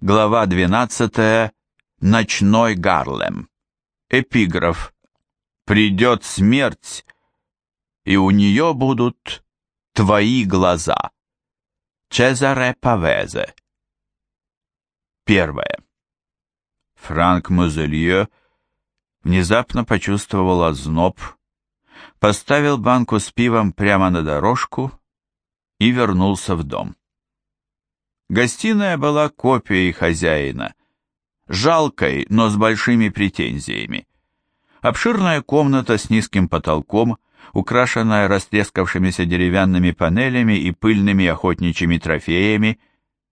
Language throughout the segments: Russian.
глава 12, «Ночной Гарлем». Эпиграф «Придет смерть, и у нее будут твои глаза». Чезаре Павезе. Первое. Франк Мозелье внезапно почувствовал озноб, поставил банку с пивом прямо на дорожку и вернулся в дом. Гостиная была копией хозяина, жалкой, но с большими претензиями. Обширная комната с низким потолком, украшенная растрескавшимися деревянными панелями и пыльными охотничьими трофеями,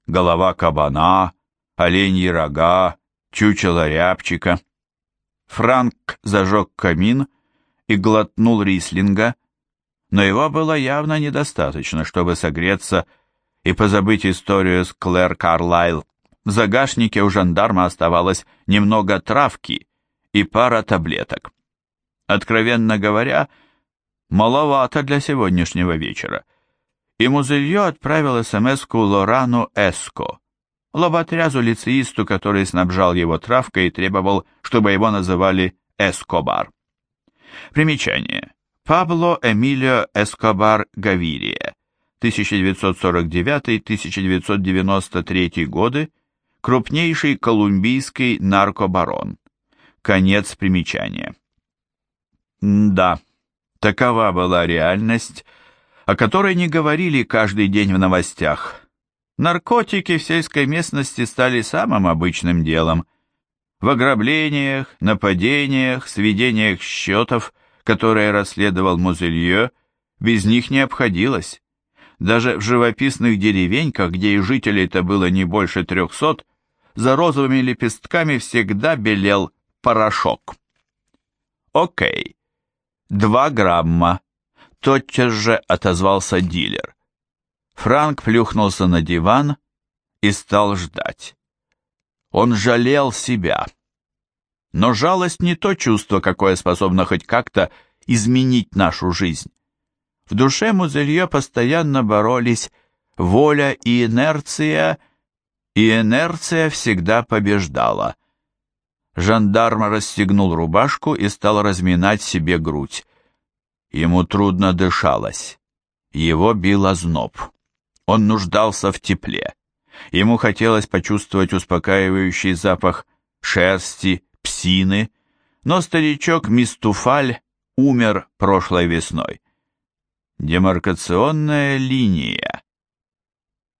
голова кабана, оленьи рога, чучело рябчика. Франк зажег камин и глотнул рислинга, но его было явно недостаточно, чтобы согреться и позабыть историю с Клэр Карлайл. В загашнике у жандарма оставалось немного травки и пара таблеток. Откровенно говоря, маловато для сегодняшнего вечера. И Музылье отправил СМС-ку Лорану Эско, лоботрязу-лицеисту, который снабжал его травкой и требовал, чтобы его называли Эскобар. Примечание. Пабло Эмилио Эскобар Гавири, 1949-1993 годы, крупнейший колумбийский наркобарон. Конец примечания. Да, такова была реальность, о которой не говорили каждый день в новостях. Наркотики в сельской местности стали самым обычным делом. В ограблениях, нападениях, сведениях счетов, которые расследовал Музелье, без них не обходилось. Даже в живописных деревеньках, где и жителей-то было не больше трехсот, за розовыми лепестками всегда белел порошок. «Окей, два грамма», — тотчас же отозвался дилер. Франк плюхнулся на диван и стал ждать. Он жалел себя. Но жалость не то чувство, какое способно хоть как-то изменить нашу жизнь. В душе Музырье постоянно боролись воля и инерция, и инерция всегда побеждала. Жандарм расстегнул рубашку и стал разминать себе грудь. Ему трудно дышалось. Его бил озноб. Он нуждался в тепле. Ему хотелось почувствовать успокаивающий запах шерсти, псины, но старичок Мистуфаль умер прошлой весной. Демаркационная линия.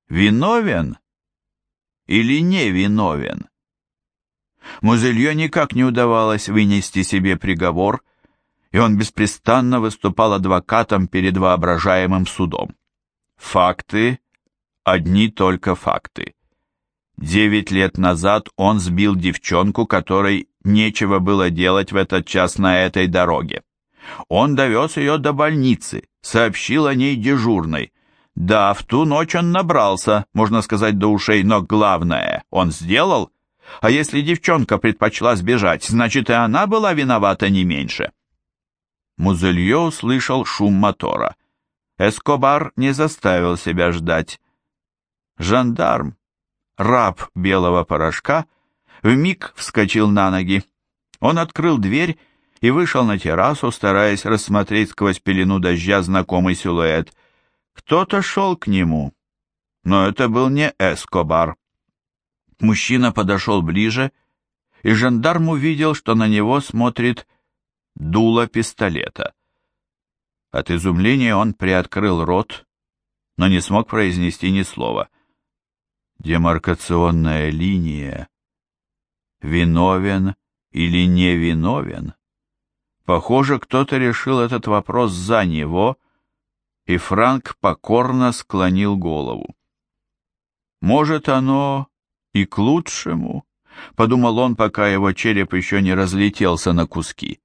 Виновен или не виновен? Музелье никак не удавалось вынести себе приговор, и он беспрестанно выступал адвокатом перед воображаемым судом. Факты, одни только факты. Девять лет назад он сбил девчонку, которой нечего было делать в этот час на этой дороге. Он довез ее до больницы, сообщил о ней дежурной. Да, в ту ночь он набрался, можно сказать, до ушей, но главное, он сделал. А если девчонка предпочла сбежать, значит, и она была виновата не меньше. Музелье услышал шум мотора. Эскобар не заставил себя ждать. Жандарм, раб белого порошка, вмиг вскочил на ноги. Он открыл дверь и вышел на террасу, стараясь рассмотреть сквозь пелену дождя знакомый силуэт. Кто-то шел к нему, но это был не Эскобар. Мужчина подошел ближе, и жандарм увидел, что на него смотрит дуло пистолета. От изумления он приоткрыл рот, но не смог произнести ни слова. Демаркационная линия. Виновен или невиновен? Похоже, кто-то решил этот вопрос за него, и Франк покорно склонил голову. «Может, оно и к лучшему», — подумал он, пока его череп еще не разлетелся на куски.